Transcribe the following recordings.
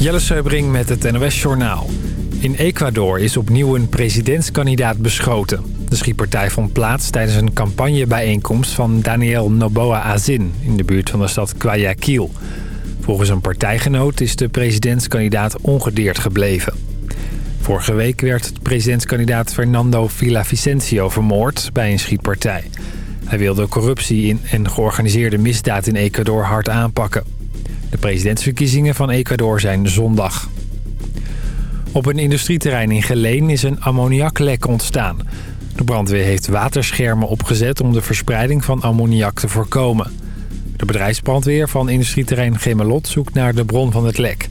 Jelle Seubring met het NOS Journaal. In Ecuador is opnieuw een presidentskandidaat beschoten. De schietpartij vond plaats tijdens een campagnebijeenkomst van Daniel Noboa Azin... in de buurt van de stad Guayaquil. Volgens een partijgenoot is de presidentskandidaat ongedeerd gebleven. Vorige week werd presidentskandidaat Fernando Villavicencio vermoord bij een schietpartij. Hij wilde corruptie en georganiseerde misdaad in Ecuador hard aanpakken. De presidentsverkiezingen van Ecuador zijn zondag. Op een industrieterrein in Geleen is een ammoniaklek ontstaan. De brandweer heeft waterschermen opgezet om de verspreiding van ammoniak te voorkomen. De bedrijfsbrandweer van industrieterrein Gemelot zoekt naar de bron van het lek.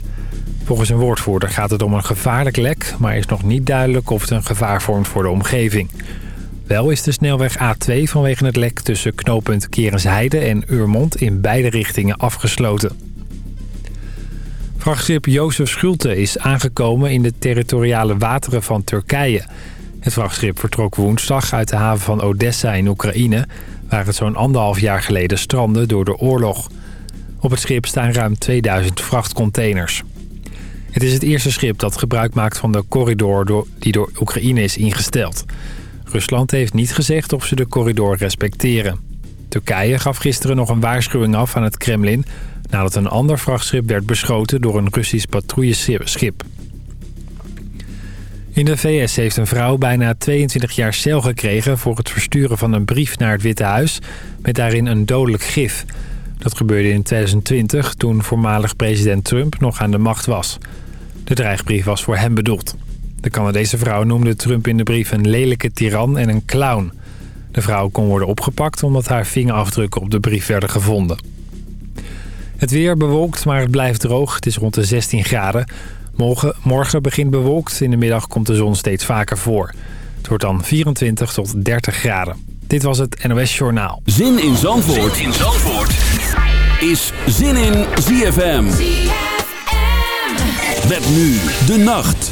Volgens een woordvoerder gaat het om een gevaarlijk lek... maar is nog niet duidelijk of het een gevaar vormt voor de omgeving. Wel is de snelweg A2 vanwege het lek tussen knooppunt Kerensheide en Urmond... in beide richtingen afgesloten. Vrachtschip Jozef Schulte is aangekomen in de territoriale wateren van Turkije. Het vrachtschip vertrok woensdag uit de haven van Odessa in Oekraïne... waar het zo'n anderhalf jaar geleden strandde door de oorlog. Op het schip staan ruim 2000 vrachtcontainers. Het is het eerste schip dat gebruik maakt van de corridor die door Oekraïne is ingesteld. Rusland heeft niet gezegd of ze de corridor respecteren. Turkije gaf gisteren nog een waarschuwing af aan het Kremlin... nadat een ander vrachtschip werd beschoten door een Russisch patrouilleschip. In de VS heeft een vrouw bijna 22 jaar cel gekregen... voor het versturen van een brief naar het Witte Huis... met daarin een dodelijk gif. Dat gebeurde in 2020 toen voormalig president Trump nog aan de macht was. De dreigbrief was voor hem bedoeld. De Canadese vrouw noemde Trump in de brief een lelijke tiran en een clown. De vrouw kon worden opgepakt omdat haar vingerafdrukken op de brief werden gevonden. Het weer bewolkt, maar het blijft droog. Het is rond de 16 graden. Morgen, morgen begint bewolkt. In de middag komt de zon steeds vaker voor. Het wordt dan 24 tot 30 graden. Dit was het NOS Journaal. Zin in Zandvoort, zin in Zandvoort. is Zin in ZFM. ZFM. Met nu de nacht.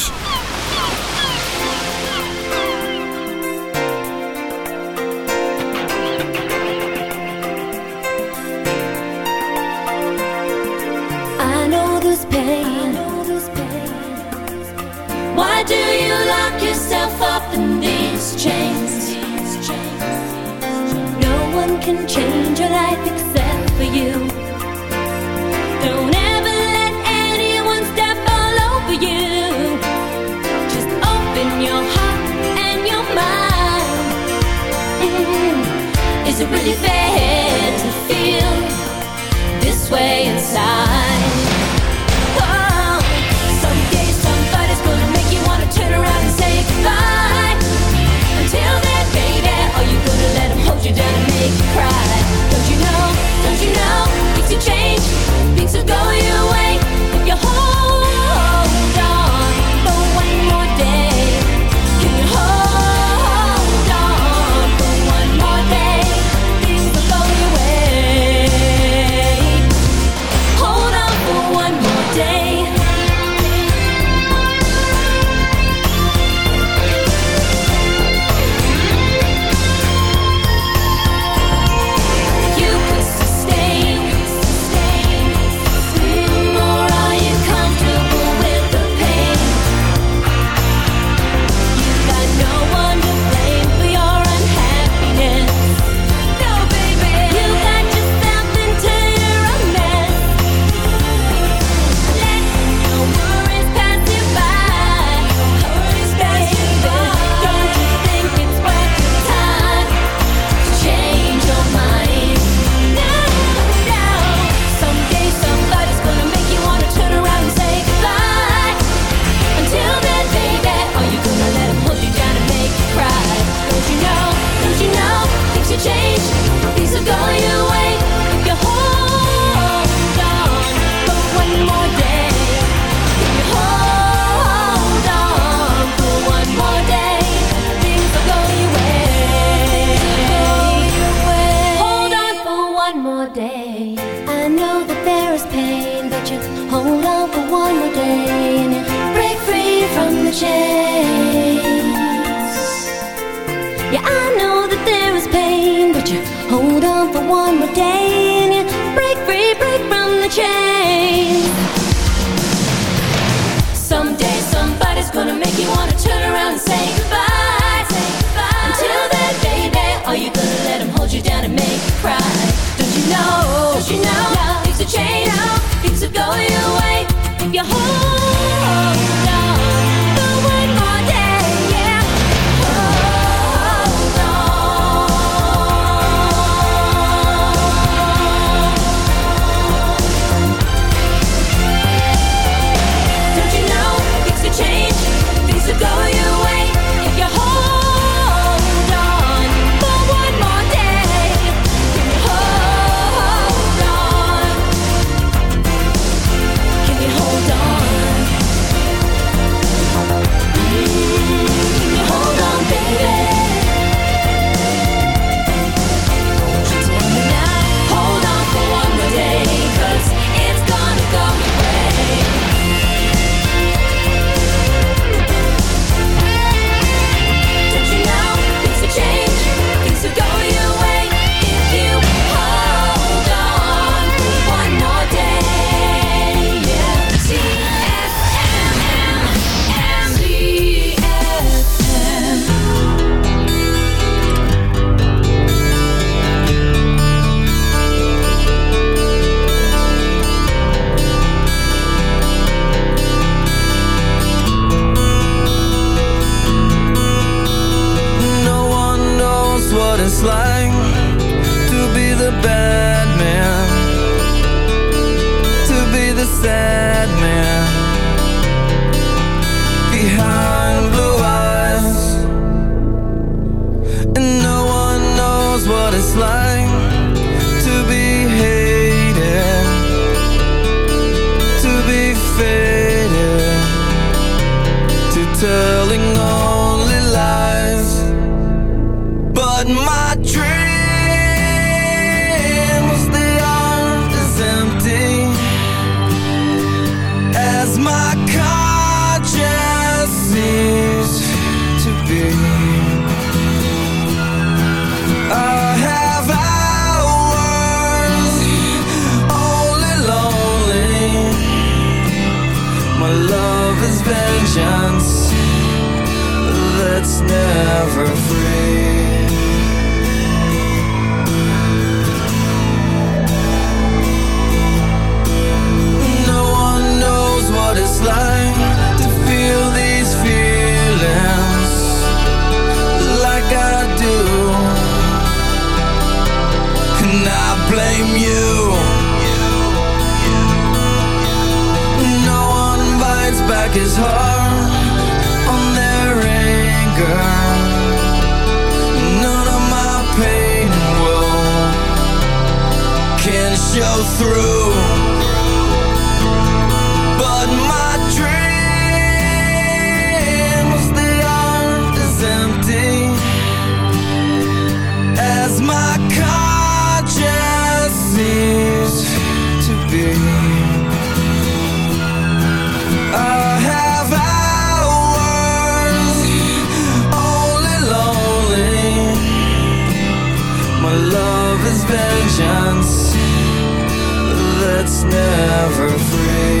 Never free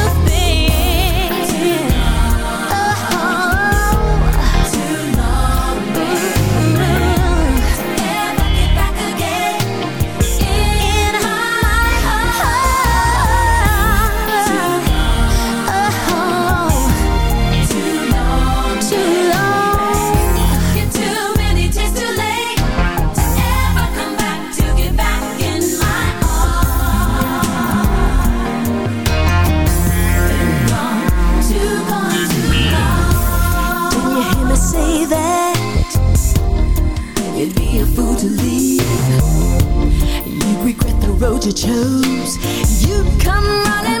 road you chose, you'd come running.